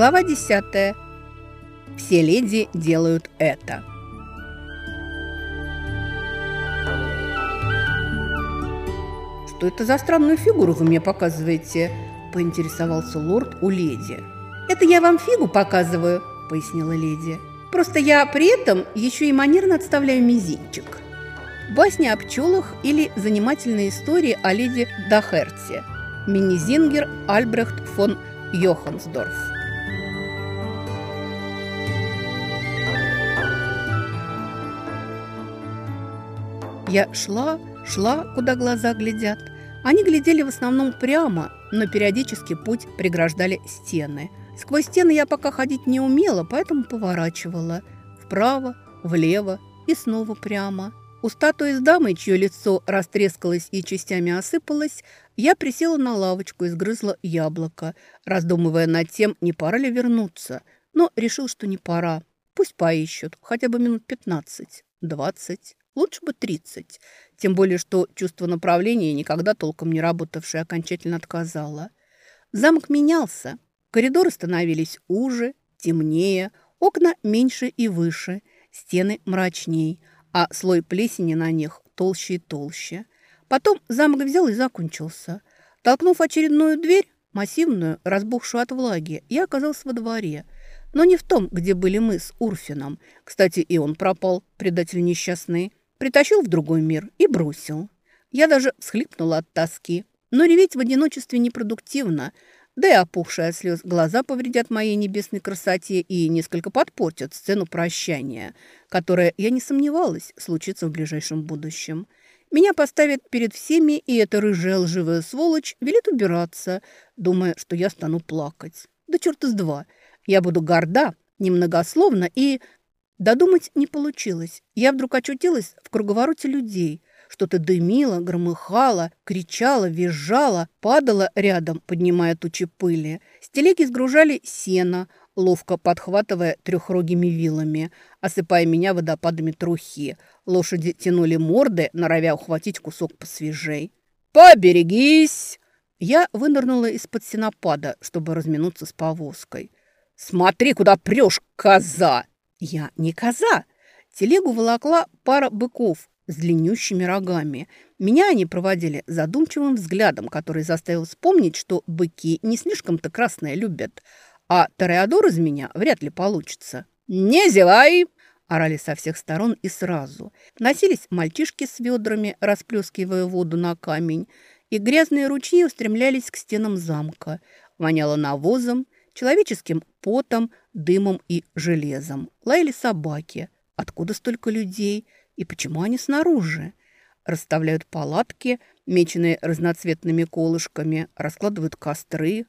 Глава 10. Все леди делают это. «Что это за странную фигуру вы мне показываете?» – поинтересовался лорд у леди. «Это я вам фигу показываю», – пояснила леди. «Просто я при этом еще и манерно отставляю мизинчик». Басни о пчелах или занимательные истории о леди Дахерте. Минизингер Альбрехт фон Йохансдорф. Я шла, шла, куда глаза глядят. Они глядели в основном прямо, но периодически путь преграждали стены. Сквозь стены я пока ходить не умела, поэтому поворачивала. Вправо, влево и снова прямо. У статуи с дамой, чье лицо растрескалось и частями осыпалось, я присела на лавочку и сгрызла яблоко, раздумывая над тем, не пора ли вернуться. Но решил, что не пора. Пусть поищут, хотя бы минут пятнадцать, двадцать. Лучше бы 30. Тем более, что чувство направления, никогда толком не работавшее, окончательно отказало. Замок менялся. Коридоры становились уже, темнее, окна меньше и выше, стены мрачней, а слой плесени на них толще и толще. Потом замок взял и закончился. Толкнув очередную дверь, массивную, разбухшую от влаги, я оказался во дворе – но не в том, где были мы с Урфином. Кстати, и он пропал, предатель несчастный. Притащил в другой мир и бросил. Я даже всхлипнула от тоски. Но реветь в одиночестве непродуктивно. Да и опухшие от слез глаза повредят моей небесной красоте и несколько подпортят сцену прощания, которая, я не сомневалась, случится в ближайшем будущем. Меня поставят перед всеми, и эта рыжая лживая сволочь велит убираться, думая, что я стану плакать. Да черта с два. Я буду горда, немногословна и Додумать не получилось. Я вдруг очутилась в круговороте людей. Что-то дымило, громыхало, кричало, визжало, падало рядом, поднимая тучи пыли. С телеги сгружали сено, ловко подхватывая трехрогими вилами, осыпая меня водопадами трухи. Лошади тянули морды, норовя ухватить кусок посвежей. «Поберегись!» Я вынырнула из-под сенопада, чтобы разминуться с повозкой. «Смотри, куда прешь, коза!» Я не коза. Телегу волокла пара быков с длиннющими рогами. Меня они проводили задумчивым взглядом, который заставил вспомнить, что быки не слишком-то красное любят, а Тореадор из меня вряд ли получится. «Не зевай!» – орали со всех сторон и сразу. Носились мальчишки с ведрами, расплескивая воду на камень, и грязные ручьи устремлялись к стенам замка. Воняло навозом, человеческим потом, дымом и железом. Лаяли собаки. Откуда столько людей? И почему они снаружи? Расставляют палатки, меченые разноцветными колышками, раскладывают костры.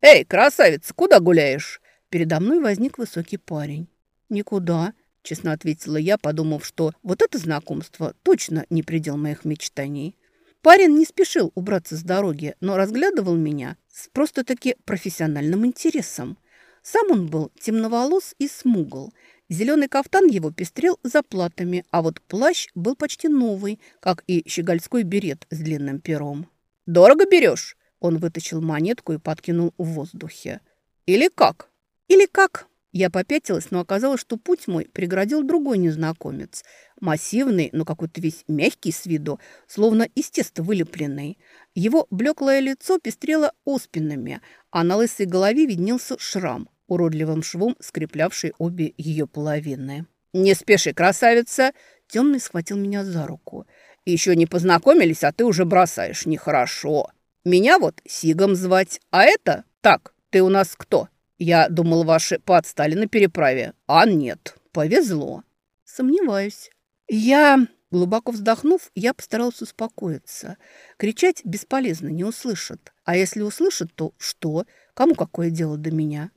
«Эй, красавица, куда гуляешь?» Передо мной возник высокий парень. «Никуда», – честно ответила я, подумав, что вот это знакомство точно не предел моих мечтаний. Парень не спешил убраться с дороги, но разглядывал меня с просто-таки профессиональным интересом. Сам он был темноволос и смугл. Зеленый кафтан его пестрел заплатами, а вот плащ был почти новый, как и щегольской берет с длинным пером. «Дорого берешь?» Он вытащил монетку и подкинул в воздухе. «Или как?» «Или как?» Я попятилась, но оказалось, что путь мой преградил другой незнакомец. Массивный, но какой-то весь мягкий с виду, словно из теста вылепленный. Его блеклое лицо пестрело оспинами, а на лысой голове виднелся шрам уродливым швом скреплявший обе ее половины. «Не спеши, красавица!» Темный схватил меня за руку. «Еще не познакомились, а ты уже бросаешь. Нехорошо. Меня вот Сигом звать, а это... Так, ты у нас кто? Я думал, ваши подстали на переправе. А нет, повезло». «Сомневаюсь». «Я...» Глубоко вздохнув, я постарался успокоиться. Кричать бесполезно, не услышат. А если услышат, то что? Кому какое дело до меня?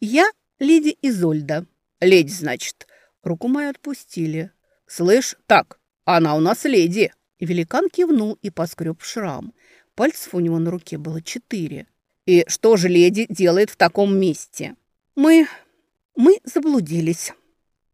«Я леди Изольда». «Леди, значит». Руку мою отпустили. «Слышь, так, она у нас леди». Великан кивнул и поскреб шрам. Пальцев у него на руке было четыре. «И что же леди делает в таком месте?» «Мы... мы заблудились».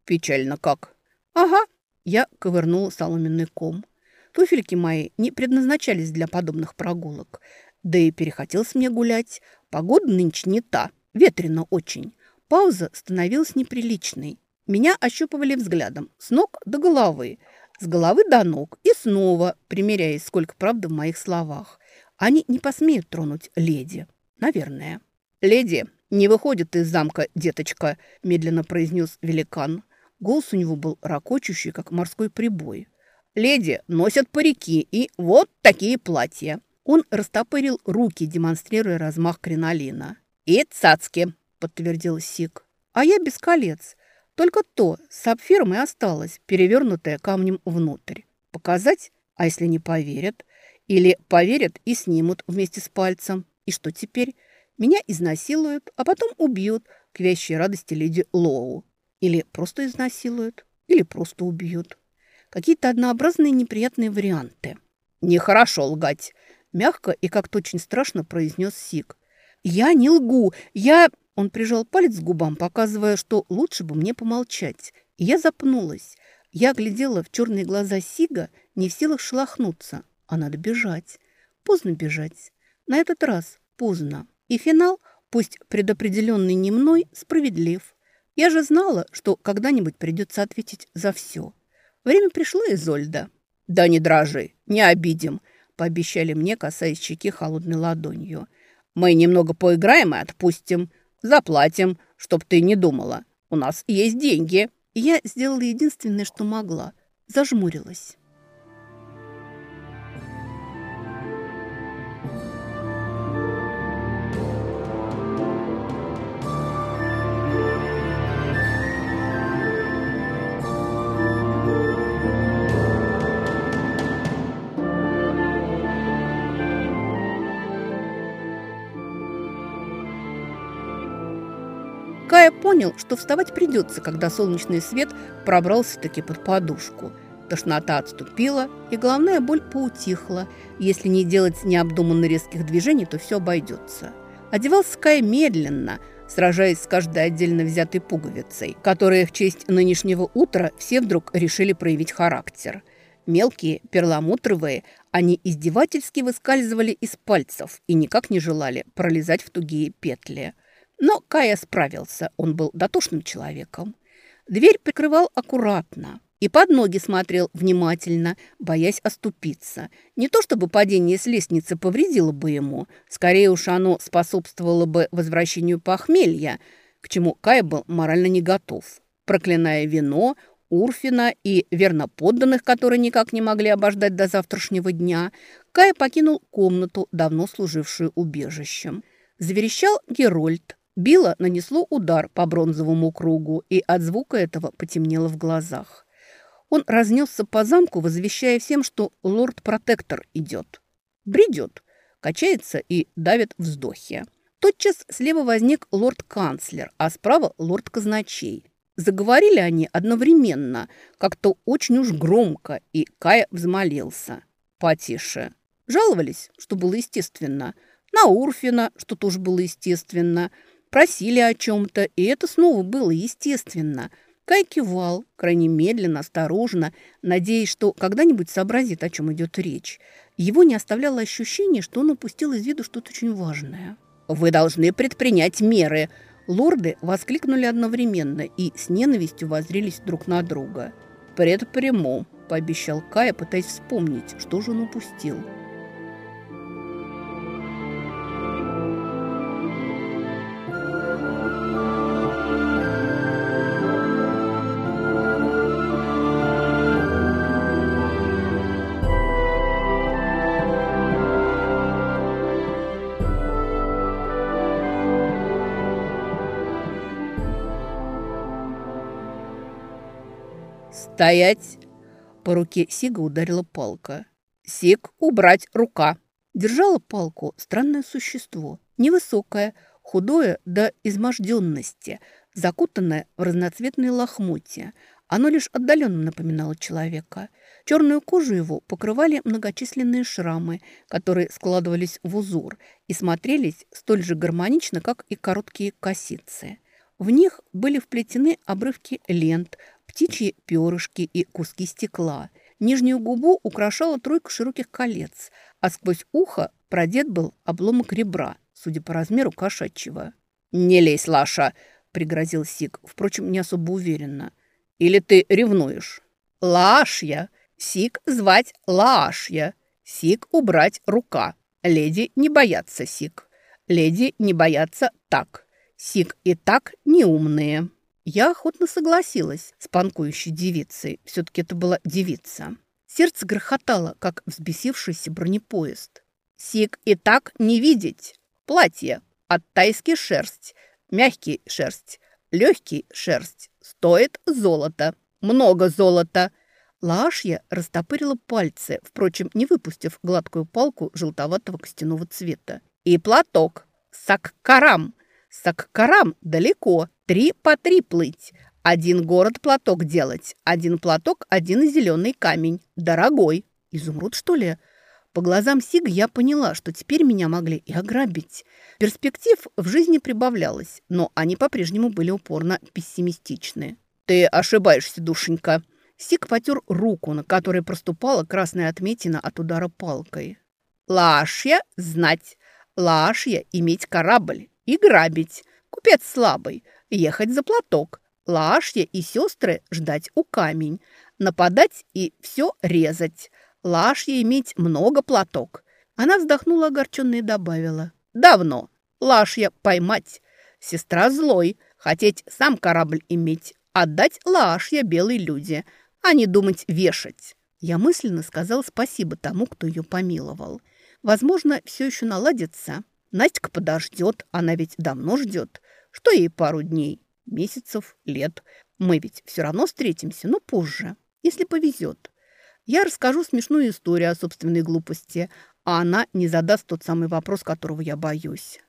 «Печально как?» «Ага». Я ковырнула соломенный ком. Туфельки мои не предназначались для подобных прогулок. Да и перехотелось мне гулять. Погода нынче не та. Ветрено очень. Пауза становилась неприличной. Меня ощупывали взглядом с ног до головы, с головы до ног и снова, примеряясь, сколько правды в моих словах. Они не посмеют тронуть леди. Наверное. «Леди не выходит из замка, деточка», – медленно произнес великан. Голос у него был ракочущий, как морской прибой. «Леди носят парики и вот такие платья». Он растопырил руки, демонстрируя размах кринолина. «И цацки», – подтвердил Сик. «А я без колец. Только то с сапфиром и осталось, перевернутое камнем внутрь. Показать? А если не поверят? Или поверят и снимут вместе с пальцем? И что теперь? Меня изнасилуют, а потом убьют к вящей радости леди Лоу. Или просто изнасилуют, или просто убьют. Какие-то однообразные неприятные варианты. «Нехорошо лгать», – мягко и как-то очень страшно произнес Сик. «Я не лгу, я...» Он прижал палец к губам, показывая, что лучше бы мне помолчать. И я запнулась. Я глядела в черные глаза Сига, не в силах шелохнуться. А надо бежать. Поздно бежать. На этот раз поздно. И финал, пусть предопределенный не мной, справедлив. Я же знала, что когда-нибудь придется ответить за все. Время пришло, Изольда. «Да не дрожи, не обидим», – пообещали мне, касаясь щеки холодной ладонью. «Мы немного поиграем и отпустим. Заплатим, чтоб ты не думала. У нас есть деньги». Я сделала единственное, что могла. Зажмурилась. Понял, что вставать придется, когда солнечный свет пробрался-таки под подушку. Тошнота отступила, и головная боль поутихла. Если не делать необдуманно резких движений, то все обойдется. Одевался Кая медленно, сражаясь с каждой отдельно взятой пуговицей, которые в честь нынешнего утра все вдруг решили проявить характер. Мелкие, перламутровые, они издевательски выскальзывали из пальцев и никак не желали пролезать в тугие петли. Но Кая справился, он был дотошным человеком. Дверь прикрывал аккуратно и под ноги смотрел внимательно, боясь оступиться. Не то чтобы падение с лестницы повредило бы ему, скорее уж оно способствовало бы возвращению похмелья, к чему Кая был морально не готов. Проклиная вино, Урфина и верноподданных, которые никак не могли обождать до завтрашнего дня, Кая покинул комнату, давно служившую убежищем. Заверещал Герольд, Било нанесло удар по бронзовому кругу, и от звука этого потемнело в глазах. Он разнесся по замку, возвещая всем, что лорд-протектор идет. Бредет, качается и давит вздохи. Тотчас слева возник лорд-канцлер, а справа лорд-казначей. Заговорили они одновременно, как-то очень уж громко, и Кая взмолился. «Потише». Жаловались, что было естественно. На Урфина, что тоже было естественно – Просили о чем-то, и это снова было естественно. Кай кивал, крайне медленно, осторожно, надеясь, что когда-нибудь сообразит, о чем идет речь. Его не оставляло ощущение, что он упустил из виду что-то очень важное. «Вы должны предпринять меры!» Лорды воскликнули одновременно и с ненавистью воззрелись друг на друга. «Предприму», – пообещал Кая, пытаясь вспомнить, что же он упустил – «Стоять!» По руке Сига ударила палка. «Сиг, убрать, рука!» Держала палку странное существо, невысокое, худое до изможденности, закутанное в разноцветные лохмотья. Оно лишь отдаленно напоминало человека. Черную кожу его покрывали многочисленные шрамы, которые складывались в узор и смотрелись столь же гармонично, как и короткие косицы. В них были вплетены обрывки лент, птичьи перышки и куски стекла. Нижнюю губу украшала тройка широких колец, а сквозь ухо продет был обломок ребра, судя по размеру кошачьего. «Не лезь, Лаша!» – пригрозил Сик, впрочем, не особо уверенно. «Или ты ревнуешь?» «Лашья! Сик звать Лашья! Сик убрать рука! Леди не боятся Сик! Леди не боятся так! Сик и так неумные!» Я охотно согласилась с панкующей девицей. Все-таки это была девица. Сердце грохотало, как взбесившийся бронепоезд. Сик и так не видеть. Платье от тайски шерсть, мягкий шерсть, легкий шерсть. Стоит золото, много золота. Лашья растопырила пальцы, впрочем, не выпустив гладкую палку желтоватого костяного цвета. И платок. Саккарам. Саккарам далеко. Три по три плыть. Один город платок делать. Один платок, один зеленый камень. Дорогой. Изумруд, что ли? По глазам Сиг я поняла, что теперь меня могли и ограбить. Перспектив в жизни прибавлялось, но они по-прежнему были упорно пессимистичны. «Ты ошибаешься, душенька!» Сиг потер руку, на которой проступала красная отметина от удара палкой. «Лашья знать! Лашья иметь корабль и грабить! Купец слабый, ехать за платок, Лашья и сестры ждать у камень, нападать и все резать, Лашья иметь много платок. Она вздохнула огорченно и добавила. Давно. Лашья поймать. Сестра злой, хотеть сам корабль иметь, отдать Лашья белой люди, а не думать вешать. Я мысленно сказал спасибо тому, кто ее помиловал. Возможно, все еще наладится. Настя подождет, она ведь давно ждет. Что ей пару дней, месяцев, лет. Мы ведь все равно встретимся, но позже, если повезет. Я расскажу смешную историю о собственной глупости, а она не задаст тот самый вопрос, которого я боюсь.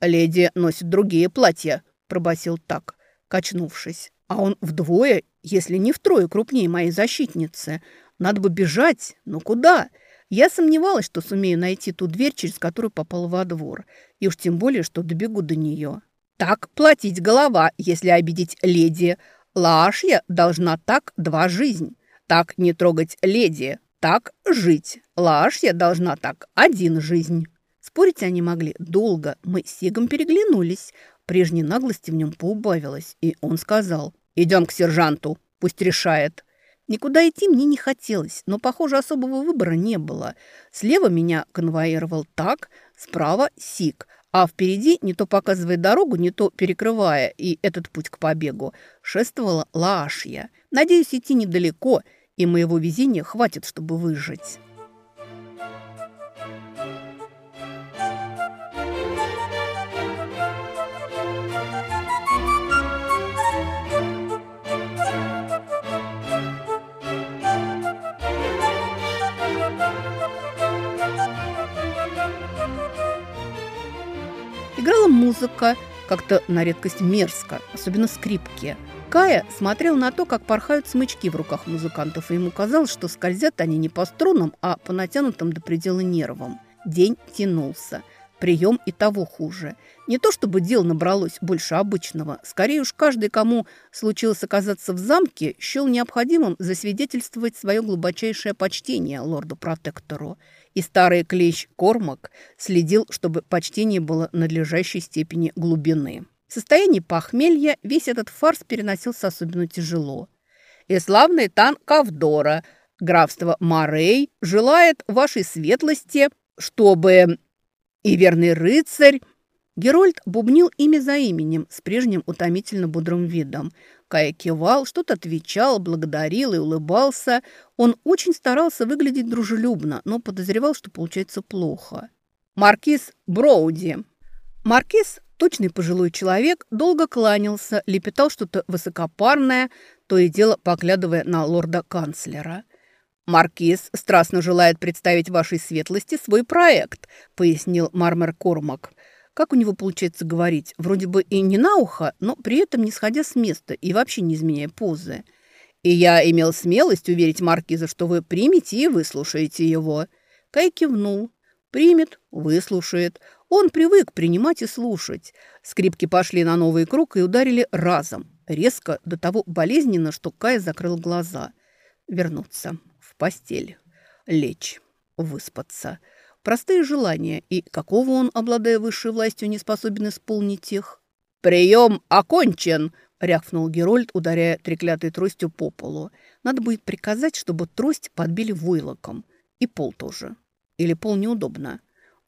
«Леди носит другие платья», – пробасил так, качнувшись. «А он вдвое, если не втрое крупнее моей защитницы. Надо бы бежать, но куда?» Я сомневалась, что сумею найти ту дверь, через которую попал во двор, и уж тем более, что добегу до нее. Так платить голова, если обидеть леди. Лашья должна так два жизнь. Так не трогать леди. Так жить. Лашья должна так один жизнь. Спорить они могли долго. Мы с Сигом переглянулись. Прежней наглости в нем поубавилось. И он сказал, идем к сержанту, пусть решает. Никуда идти мне не хотелось, но, похоже, особого выбора не было. Слева меня конвоировал так, справа Сиг – а впереди, не то показывая дорогу, не то перекрывая и этот путь к побегу, шествовала Лаашья. Надеюсь, идти недалеко, и моего везения хватит, чтобы выжить. Музыка, как-то на редкость мерзко, особенно скрипки. Кая смотрел на то, как порхают смычки в руках музыкантов, и ему казалось, что скользят они не по струнам, а по натянутым до предела нервам. День тянулся. Прием и того хуже. Не то чтобы дел набралось больше обычного. Скорее уж каждый, кому случилось оказаться в замке, счел необходимым засвидетельствовать свое глубочайшее почтение лорду-протектору и старый клещ Кормак следил, чтобы почтение было надлежащей степени глубины. В состоянии похмелья весь этот фарс переносился особенно тяжело. «И славный тан Кавдора, графство Морей, желает вашей светлости, чтобы и верный рыцарь...» Герольд бубнил имя за именем с прежним утомительно бодрым видом – Кая кивал, что-то отвечал, благодарил и улыбался. Он очень старался выглядеть дружелюбно, но подозревал, что получается плохо. «Маркиз Броуди». Маркиз, точный пожилой человек, долго кланялся, лепетал что-то высокопарное, то и дело поглядывая на лорда-канцлера. «Маркиз страстно желает представить вашей светлости свой проект», пояснил Мармер Кормак. Как у него получается говорить? Вроде бы и не на ухо, но при этом не сходя с места и вообще не изменяя позы. И я имел смелость уверить Маркиза, что вы примете и выслушаете его. Кай кивнул. Примет, выслушает. Он привык принимать и слушать. Скрипки пошли на новый круг и ударили разом. Резко, до того болезненно, что Кай закрыл глаза. Вернуться постель. Лечь. Выспаться. Простые желания, и какого он, обладая высшей властью, не способен исполнить их? «Прием окончен!» – рявкнул Герольд, ударяя треклятой тростью по полу. «Надо будет приказать, чтобы трость подбили войлоком. И пол тоже. Или пол неудобно.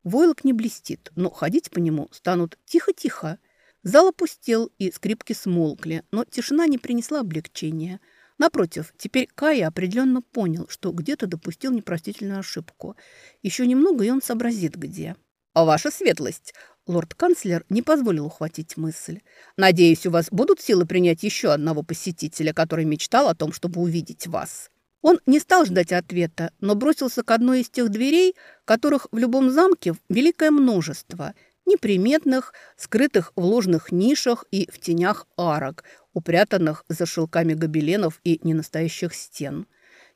Войлок не блестит, но ходить по нему станут тихо-тихо. Зал опустел, и скрипки смолкли, но тишина не принесла облегчения. Напротив, теперь Кая определенно понял, что где-то допустил непростительную ошибку. Еще немного, и он сообразит, где. «А ваша светлость!» Лорд-канцлер не позволил ухватить мысль. «Надеюсь, у вас будут силы принять еще одного посетителя, который мечтал о том, чтобы увидеть вас». Он не стал ждать ответа, но бросился к одной из тех дверей, которых в любом замке великое множество, неприметных, скрытых в ложных нишах и в тенях арок, упрятанных за шелками гобеленов и ненастоящих стен.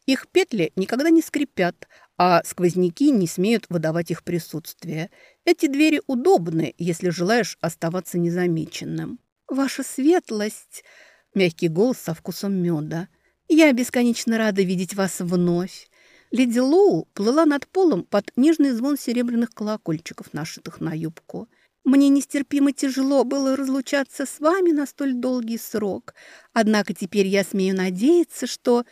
Их петли никогда не скрипят, а сквозняки не смеют выдавать их присутствие. Эти двери удобны, если желаешь оставаться незамеченным. «Ваша светлость!» – мягкий голос со вкусом меда – «Я бесконечно рада видеть вас вновь». Леди Лоу плыла над полом под нежный звон серебряных колокольчиков, нашитых на юбку. «Мне нестерпимо тяжело было разлучаться с вами на столь долгий срок. Однако теперь я смею надеяться, что...»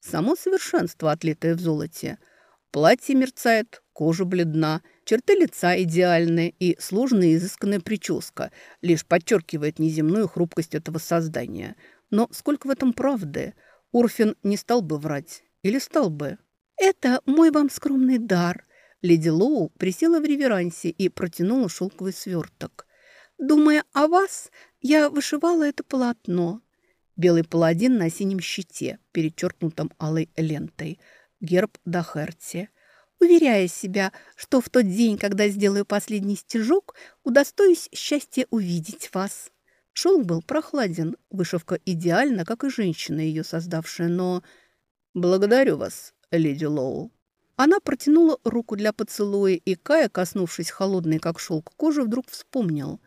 Само совершенство, отлитое в золоте. Платье мерцает, кожа бледна, черты лица идеальные и сложная изысканная прическа лишь подчеркивает неземную хрупкость этого создания. Но сколько в этом правды – Урфин не стал бы врать. Или стал бы? «Это мой вам скромный дар». Леди Лоу присела в реверансе и протянула шелковый сверток. «Думая о вас, я вышивала это полотно». Белый паладин на синем щите, перечеркнутом алой лентой. Герб Дахерти. Уверяя себя, что в тот день, когда сделаю последний стежок, удостоюсь счастья увидеть вас. Шелк был прохладен, вышивка идеальна, как и женщина, ее создавшая, но... «Благодарю вас, леди Лоу». Она протянула руку для поцелуя, и Кая, коснувшись холодной, как шелк кожи, вдруг вспомнил.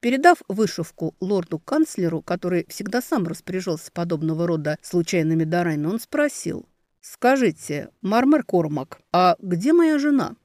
Передав вышивку лорду-канцлеру, который всегда сам распоряжался подобного рода случайными дарами, он спросил. «Скажите, Мармер Кормак, а где моя жена?»